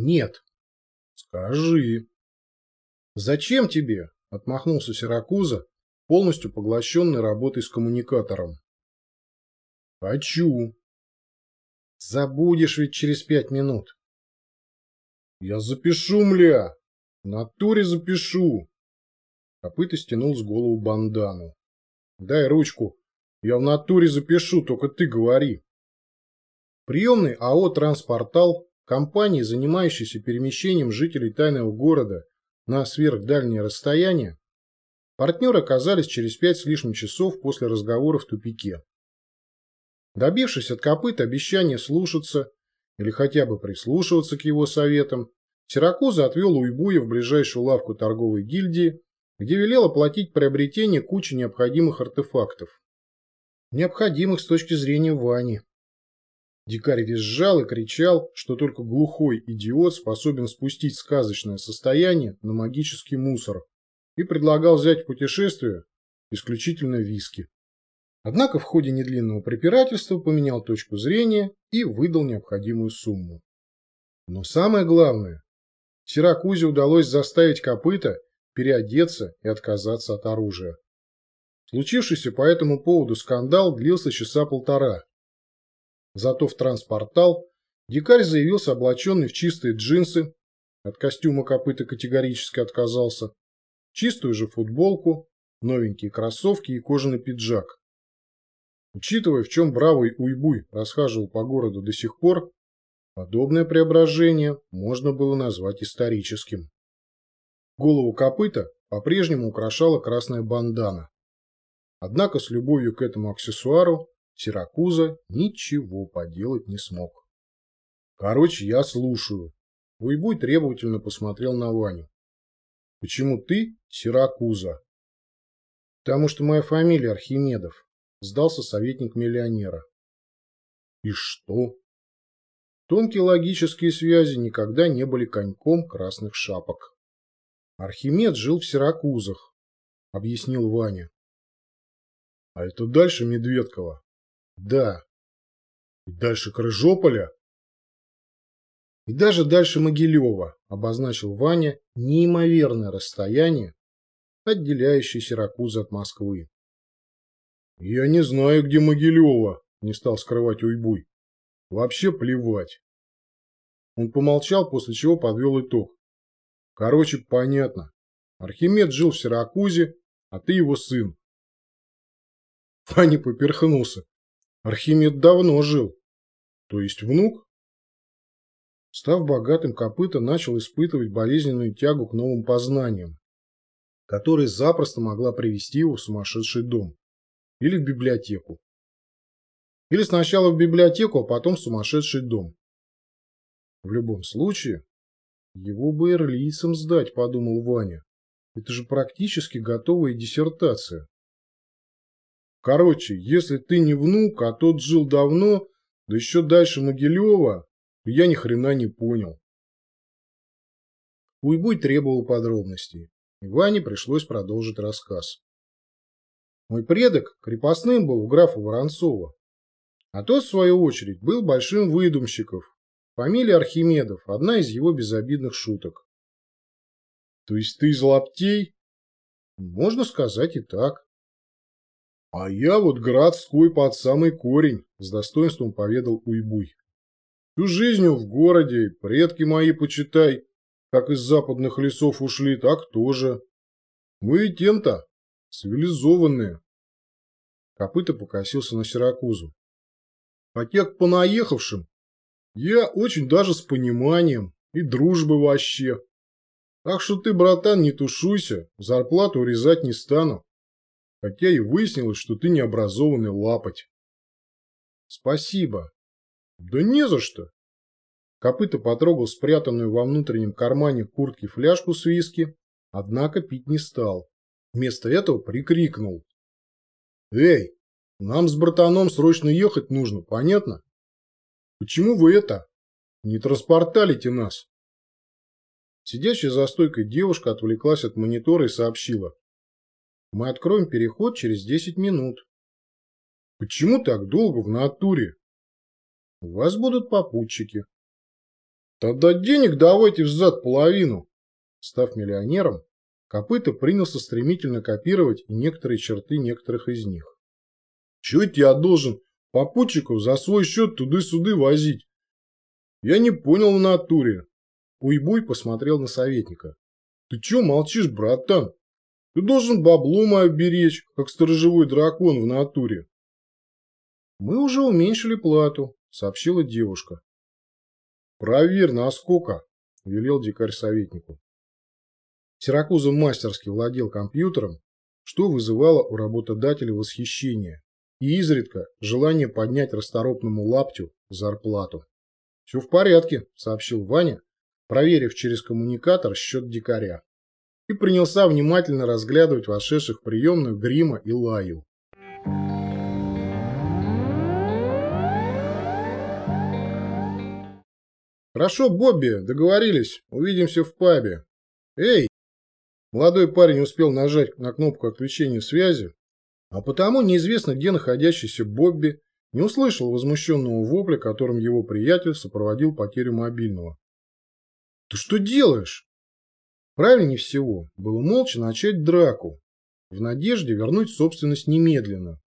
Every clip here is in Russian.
Нет. Скажи. Зачем тебе? Отмахнулся Сиракуза, полностью поглощенный работой с коммуникатором. Хочу. Забудешь ведь через пять минут. Я запишу, мля. В натуре запишу. Копыто стянул с голову бандану. Дай ручку. Я в натуре запишу, только ты говори. Приемный АО «Транспортал» компании, занимающейся перемещением жителей тайного города на сверхдальние расстояния, партнеры оказались через пять с лишним часов после разговора в тупике. Добившись от копыт обещания слушаться или хотя бы прислушиваться к его советам, Сиракуза отвел Уйбуя в ближайшую лавку торговой гильдии, где велел оплатить приобретение кучи необходимых артефактов. Необходимых с точки зрения Вани. Дикарь визжал и кричал, что только глухой идиот способен спустить сказочное состояние на магический мусор и предлагал взять в путешествие исключительно виски. Однако в ходе недлинного препирательства поменял точку зрения и выдал необходимую сумму. Но самое главное, Сиракузе удалось заставить копыта переодеться и отказаться от оружия. Случившийся по этому поводу скандал длился часа полтора. Зато в транспортал дикарь заявился облаченный в чистые джинсы, от костюма копыта категорически отказался, чистую же футболку, новенькие кроссовки и кожаный пиджак. Учитывая, в чем бравый Уйбуй расхаживал по городу до сих пор, подобное преображение можно было назвать историческим. Голову копыта по-прежнему украшала красная бандана. Однако с любовью к этому аксессуару Сиракуза ничего поделать не смог. Короче, я слушаю. Уйбуй требовательно посмотрел на Ваню. Почему ты Сиракуза? Потому что моя фамилия Архимедов. Сдался советник миллионера. И что? Тонкие логические связи никогда не были коньком красных шапок. Архимед жил в Сиракузах, объяснил Ваня. А это дальше Медведкова? Да. И дальше Крыжополя? И даже дальше Могилева, обозначил Ваня неимоверное расстояние, отделяющее Сиракузы от Москвы. «Я не знаю, где Могилева», – не стал скрывать Уйбуй. «Вообще плевать». Он помолчал, после чего подвел итог. «Короче, понятно. Архимед жил в Сиракузе, а ты его сын». Фанни поперхнулся. Архимед давно жил. То есть внук? Став богатым, копыта начал испытывать болезненную тягу к новым познаниям, которая запросто могла привести его в сумасшедший дом или в библиотеку. Или сначала в библиотеку, а потом в сумасшедший дом. В любом случае, его бы эрлийцам сдать, подумал Ваня. Это же практически готовая диссертация. Короче, если ты не внук, а тот жил давно, да еще дальше Могилева, я ни хрена не понял. Уйбуй требовал подробностей, и Ване пришлось продолжить рассказ. Мой предок крепостным был у графа Воронцова. А тот, в свою очередь, был большим выдумщиком. Фамилия Архимедов – одна из его безобидных шуток. То есть ты из лаптей? Можно сказать и так. А я вот городской под самый корень, с достоинством поведал Уйбуй. Всю жизнь в городе, предки мои, почитай, как из западных лесов ушли, так тоже. Мы и тем-то Цивилизованные. Копыта покосился на Сиракузу. Хотя к понаехавшим я очень даже с пониманием и дружбы вообще. Так что ты, братан, не тушуйся, зарплату урезать не стану. Хотя и выяснилось, что ты необразованный лапоть. Спасибо. Да не за что. Копыта потрогал спрятанную во внутреннем кармане куртки фляжку с виски, однако пить не стал. Вместо этого прикрикнул. «Эй, нам с братаном срочно ехать нужно, понятно? Почему вы это? Не транспорталите нас?» Сидящая за стойкой девушка отвлеклась от монитора и сообщила. «Мы откроем переход через 10 минут». «Почему так долго в натуре?» «У вас будут попутчики». Тогда денег давайте взад половину. Став миллионером, Копыта принялся стремительно копировать и некоторые черты некоторых из них. Чего я должен попутчиков за свой счет туды-суды возить? Я не понял в натуре. Уйбуй посмотрел на советника. Ты чё молчишь, братан? Ты должен бабло мое беречь, как сторожевой дракон в натуре. Мы уже уменьшили плату, сообщила девушка. Проверь, насколько, велел дикарь советнику. Сиракуза мастерски владел компьютером, что вызывало у работодателя восхищение и изредка желание поднять расторопному лаптю зарплату. «Все в порядке», — сообщил Ваня, проверив через коммуникатор счет дикаря и принялся внимательно разглядывать вошедших в приемную Грима и Лаю. «Хорошо, Бобби, договорились. Увидимся в пабе. Эй!» Молодой парень успел нажать на кнопку отключения связи, а потому неизвестно, где находящийся Бобби не услышал возмущенного вопля, которым его приятель сопроводил потерю мобильного. «Ты что делаешь?» Правильнее всего было молча начать драку, в надежде вернуть собственность немедленно.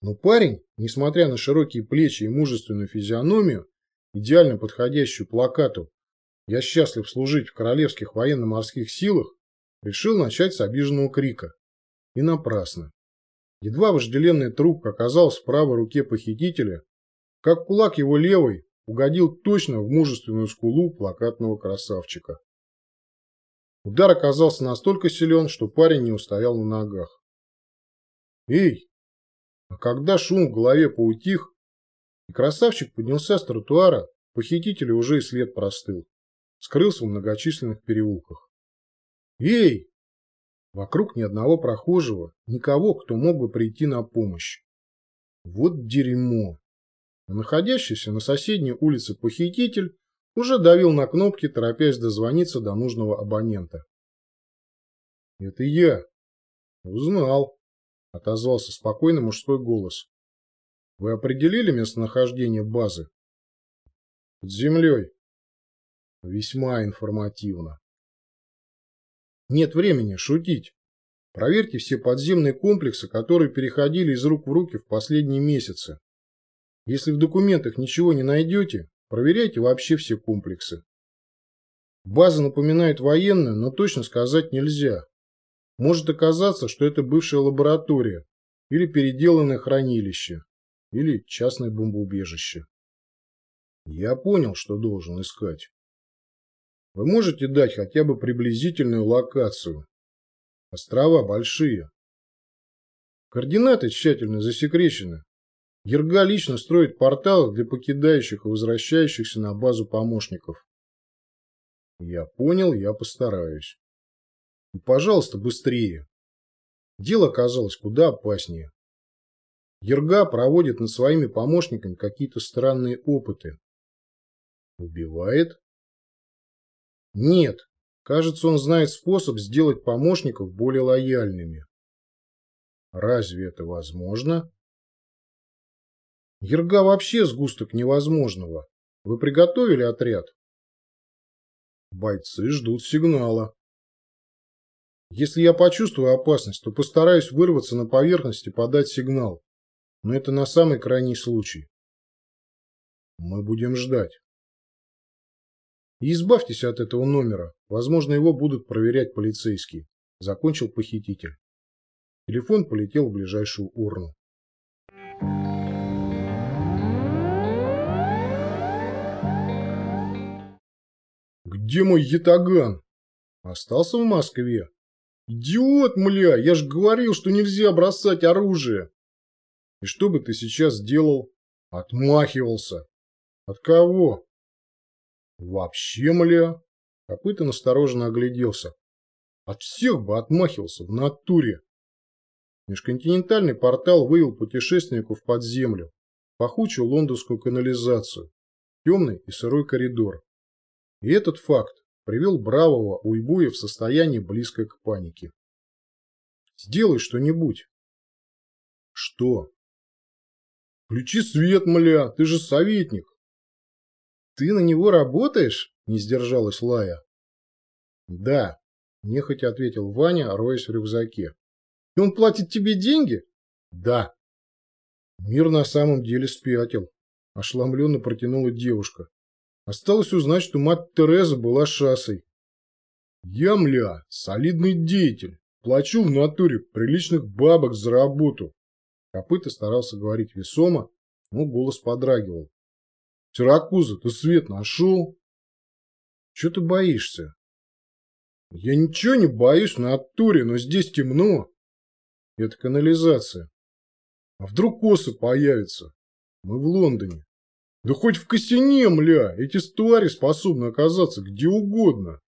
Но парень, несмотря на широкие плечи и мужественную физиономию, идеально подходящую плакату «Я счастлив служить в королевских военно-морских силах», решил начать с обиженного крика. И напрасно. Едва вожделенная трубка оказалась в правой руке похитителя, как кулак его левой угодил точно в мужественную скулу плакатного красавчика. Удар оказался настолько силен, что парень не устоял на ногах. «Эй!» А когда шум в голове поутих, и красавчик поднялся с тротуара, похитителя уже и след простыл. Скрылся в многочисленных переулках. «Эй!» Вокруг ни одного прохожего, никого, кто мог бы прийти на помощь. Вот дерьмо. А находящийся на соседней улице похититель уже давил на кнопки, торопясь дозвониться до нужного абонента. «Это я». «Узнал», — отозвался спокойный мужской голос. «Вы определили местонахождение базы?» «Под землей». «Весьма информативно». «Нет времени шутить. Проверьте все подземные комплексы, которые переходили из рук в руки в последние месяцы. Если в документах ничего не найдете, Проверяйте вообще все комплексы. База напоминает военную, но точно сказать нельзя. Может оказаться, что это бывшая лаборатория, или переделанное хранилище, или частное бомбоубежище. Я понял, что должен искать. Вы можете дать хотя бы приблизительную локацию? Острова большие. Координаты тщательно засекречены. Ерга лично строит порталы для покидающих и возвращающихся на базу помощников. Я понял, я постараюсь. И, пожалуйста, быстрее. Дело оказалось куда опаснее. Ерга проводит над своими помощниками какие-то странные опыты. Убивает? Нет. Кажется, он знает способ сделать помощников более лояльными. Разве это возможно? Ерга вообще сгусток невозможного. Вы приготовили отряд? Бойцы ждут сигнала. Если я почувствую опасность, то постараюсь вырваться на поверхность и подать сигнал. Но это на самый крайний случай. Мы будем ждать. И избавьтесь от этого номера. Возможно, его будут проверять полицейские. Закончил похититель. Телефон полетел в ближайшую урну. Где мой ятаган? Остался в Москве. Идиот, мля, я ж говорил, что нельзя бросать оружие. И что бы ты сейчас делал? Отмахивался. От кого? Вообще, мля. Копыта настороженно огляделся. От всех бы отмахивался в натуре. Межконтинентальный портал вывел путешественников под землю, пахучую лондонскую канализацию, темный и сырой коридор. И этот факт привел бравого Уйбуя в состояние близкое к панике. «Сделай что-нибудь». «Что?» «Включи свет, мля, ты же советник». «Ты на него работаешь?» Не сдержалась Лая. Да, нехотя ответил Ваня, роясь в рюкзаке. И он платит тебе деньги? Да. Мир на самом деле спятил. Ошеломленно протянула девушка. Осталось узнать, что мать Тереза была шассой. Я, мля, солидный деятель. Плачу в натуре приличных бабок за работу. Копыта старался говорить весомо, но голос подрагивал. Сиракуза, ты свет нашел? Че ты боишься? Я ничего не боюсь в натуре, но здесь темно. Это канализация. А вдруг косы появятся? Мы в Лондоне. Да хоть в Косине, мля, эти твари способны оказаться где угодно.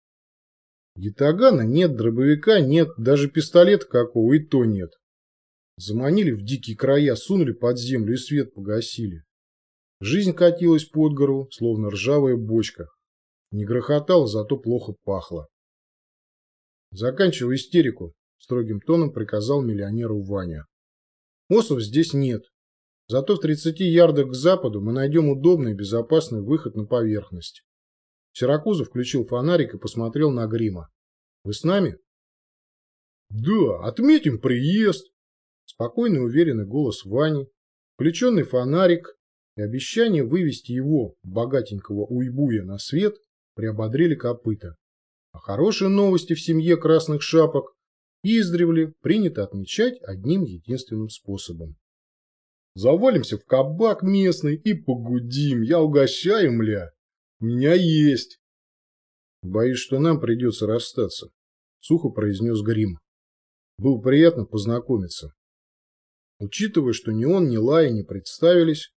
Ятагана нет, дробовика нет, даже пистолета какого и то нет. Заманили в дикие края, сунули под землю и свет погасили. Жизнь катилась под гору, словно ржавая бочка. Не грохотало, зато плохо пахло. Заканчивай истерику, строгим тоном приказал миллионеру Ваня. Осов здесь нет. Зато в 30 ярдах к западу мы найдем удобный и безопасный выход на поверхность. Сиракузов включил фонарик и посмотрел на Грима. «Вы с нами?» «Да, отметим приезд!» Спокойный уверенный голос Вани, включенный фонарик и обещание вывести его, богатенького уйбуя, на свет, приободрили копыта. А хорошие новости в семье красных шапок издревле принято отмечать одним единственным способом. Завалимся в кабак местный и погудим. Я угощаю, мля. У меня есть. Боюсь, что нам придется расстаться, сухо произнес Грим. Было приятно познакомиться. Учитывая, что ни он, ни Лая не представились,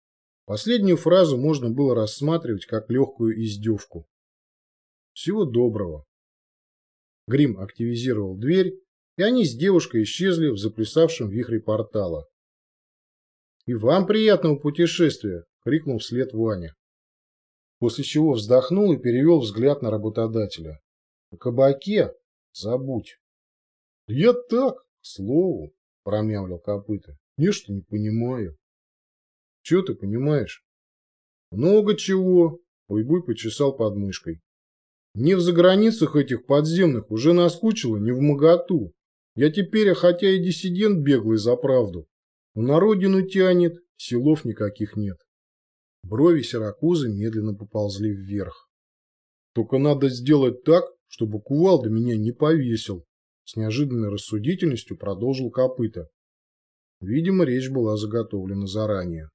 последнюю фразу можно было рассматривать как легкую издевку. Всего доброго. Грим активизировал дверь, и они с девушкой исчезли в заплясавшем вихре портала. «И вам приятного путешествия!» – крикнул вслед Ваня. После чего вздохнул и перевел взгляд на работодателя. «О кабаке? Забудь!» «Я так, к слову!» – промямлил копыта. «Нечто не понимаю». «Чего ты понимаешь?» «Много чего!» – Уйбуй почесал подмышкой. «Не в заграницах этих подземных уже наскучило не в моготу. Я теперь, хотя и диссидент беглый за правду, на родину тянет, силов никаких нет. Брови Сиракузы медленно поползли вверх. Только надо сделать так, чтобы кувалда меня не повесил. С неожиданной рассудительностью продолжил копыта. Видимо, речь была заготовлена заранее.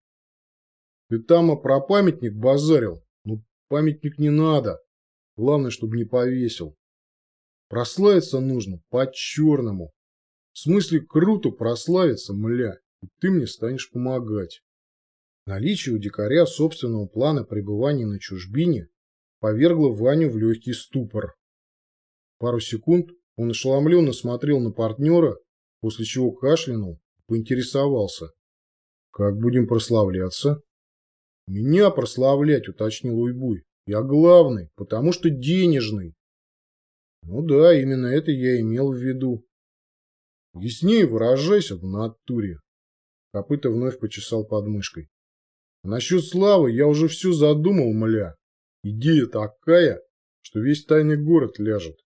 Ты там про памятник базарил? Ну, памятник не надо. Главное, чтобы не повесил. Прославиться нужно по-черному. В смысле, круто прославиться, мля ты мне станешь помогать. Наличие у дикаря собственного плана пребывания на чужбине повергло Ваню в легкий ступор. Пару секунд он ошеломленно смотрел на партнера, после чего кашлянул и поинтересовался. «Как будем прославляться?» «Меня прославлять», — уточнил Уйбуй. «Я главный, потому что денежный». «Ну да, именно это я имел в виду». «Яснее выражайся в натуре», Копыта вновь почесал подмышкой. Насчет славы я уже все задумал, мля. Идея такая, что весь тайный город ляжет.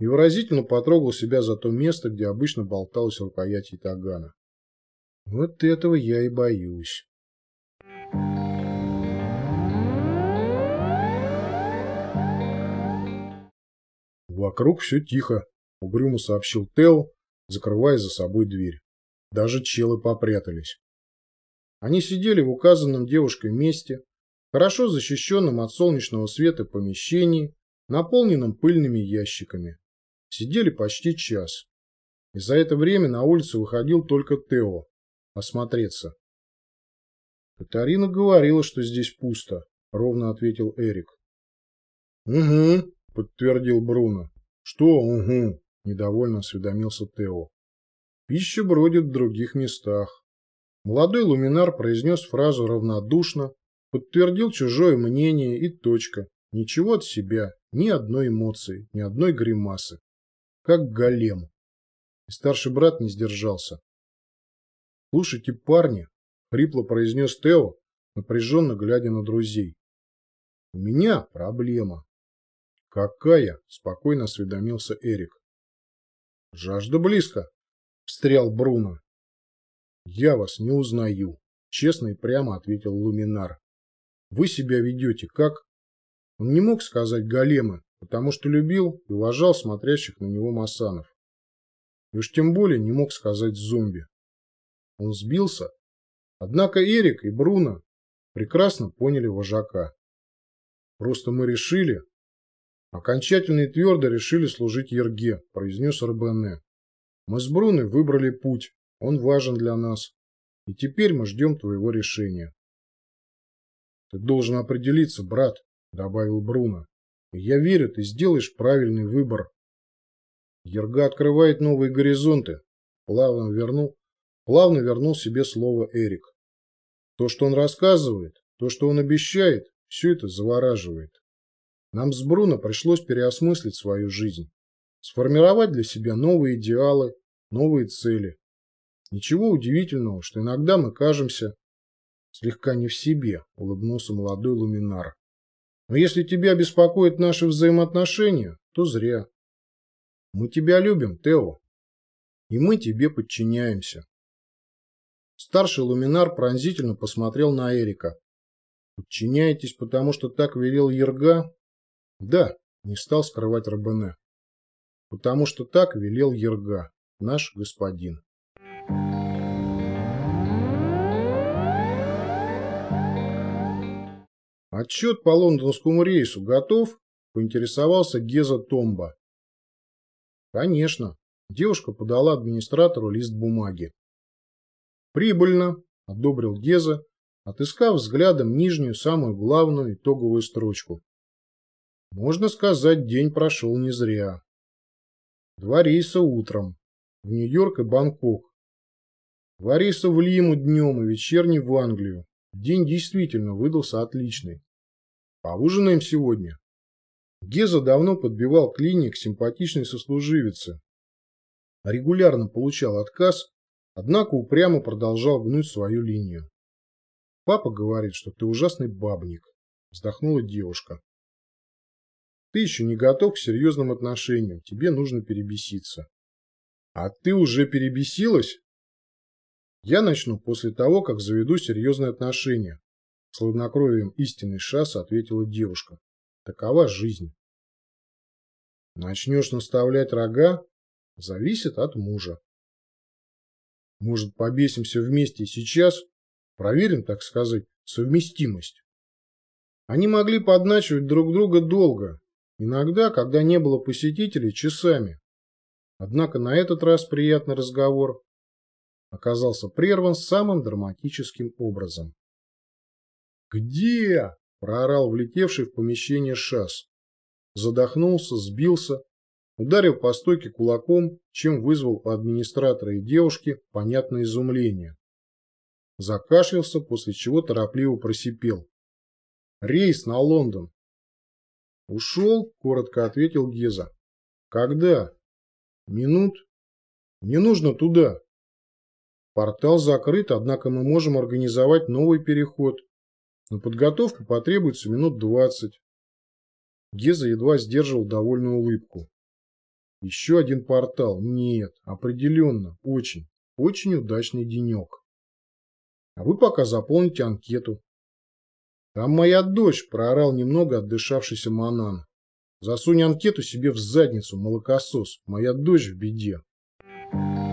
И выразительно потрогал себя за то место, где обычно болталась рукоять Итагана. Вот этого я и боюсь. Вокруг все тихо, угрюмо сообщил Тео, закрывая за собой дверь. Даже челы попрятались. Они сидели в указанном девушкой месте, хорошо защищенном от солнечного света помещении, наполненном пыльными ящиками. Сидели почти час. И за это время на улицу выходил только Тео. Осмотреться. Катарина говорила, что здесь пусто, ровно ответил Эрик. Угу, подтвердил Бруно. Что угу? Недовольно осведомился Тео. Пища бродит в других местах. Молодой луминар произнес фразу равнодушно, подтвердил чужое мнение и точка. Ничего от себя, ни одной эмоции, ни одной гримасы. Как голем. И старший брат не сдержался. «Слушайте, парни», — хрипло произнес Тео, напряженно глядя на друзей. У меня проблема. Какая? Спокойно осведомился Эрик. Жажда близко, встрял Бруно. Я вас не узнаю, честно и прямо ответил Луминар. Вы себя ведете как? Он не мог сказать големы, потому что любил и уважал смотрящих на него масанов. И уж тем более не мог сказать зомби. Он сбился. Однако Эрик и Бруно прекрасно поняли вожака. Просто мы решили, окончательно и твердо решили служить Ерге, произнес Рабене. Мы с Бруной выбрали путь, он важен для нас. И теперь мы ждем твоего решения. Ты должен определиться, брат, добавил Бруно. Я верю, ты сделаешь правильный выбор. Ерга открывает новые горизонты. Плавно вернул, плавно вернул себе слово Эрик. То, что он рассказывает, то, что он обещает, все это завораживает. Нам с Бруно пришлось переосмыслить свою жизнь, сформировать для себя новые идеалы, новые цели. Ничего удивительного, что иногда мы кажемся слегка не в себе, улыбнулся молодой луминар. Но если тебя беспокоят наши взаимоотношения, то зря. Мы тебя любим, Тео, и мы тебе подчиняемся. Старший луминар пронзительно посмотрел на Эрика. Подчиняетесь, потому что так велел Ерга? Да, не стал скрывать Рабене. Потому что так велел Ерга, наш господин. Отчет по лондонскому рейсу готов? Поинтересовался Геза Томба. Конечно. Девушка подала администратору лист бумаги. Прибыльно, одобрил Геза, отыскав взглядом нижнюю, самую главную итоговую строчку. Можно сказать, день прошел не зря. Два рейса утром. В Нью-Йорк и Бангкок. Два рейса в Лиму днем и вечерний в Англию. День действительно выдался отличный. Поужинаем сегодня. Геза давно подбивал клиник симпатичной сослуживицы. Регулярно получал отказ, однако упрямо продолжал гнуть свою линию. Папа говорит, что ты ужасный бабник, вздохнула девушка. Ты еще не готов к серьезным отношениям, тебе нужно перебеситься. А ты уже перебесилась? Я начну после того, как заведу серьезные отношения. С хладнокровием истинный шас ответила девушка. Такова жизнь. Начнешь наставлять рога, зависит от мужа. Может, побесимся вместе сейчас? Проверим, так сказать, совместимость. Они могли подначивать друг друга долго, иногда, когда не было посетителей, часами. Однако на этот раз приятный разговор оказался прерван самым драматическим образом. «Где?» – проорал влетевший в помещение шас. Задохнулся, сбился, ударил по стойке кулаком, чем вызвал у администратора и девушки понятное изумление. Закашлялся, после чего торопливо просипел. «Рейс на Лондон!» «Ушел?» – коротко ответил Геза. «Когда?» «Минут?» «Не нужно туда!» «Портал закрыт, однако мы можем организовать новый переход. На подготовку потребуется минут двадцать». Геза едва сдерживал довольную улыбку. Еще один портал? Нет, определенно, очень, очень удачный денек. А вы пока заполните анкету. «Там моя дочь!» – проорал немного отдышавшийся Манан. «Засунь анкету себе в задницу, молокосос! Моя дочь в беде!» Thank you.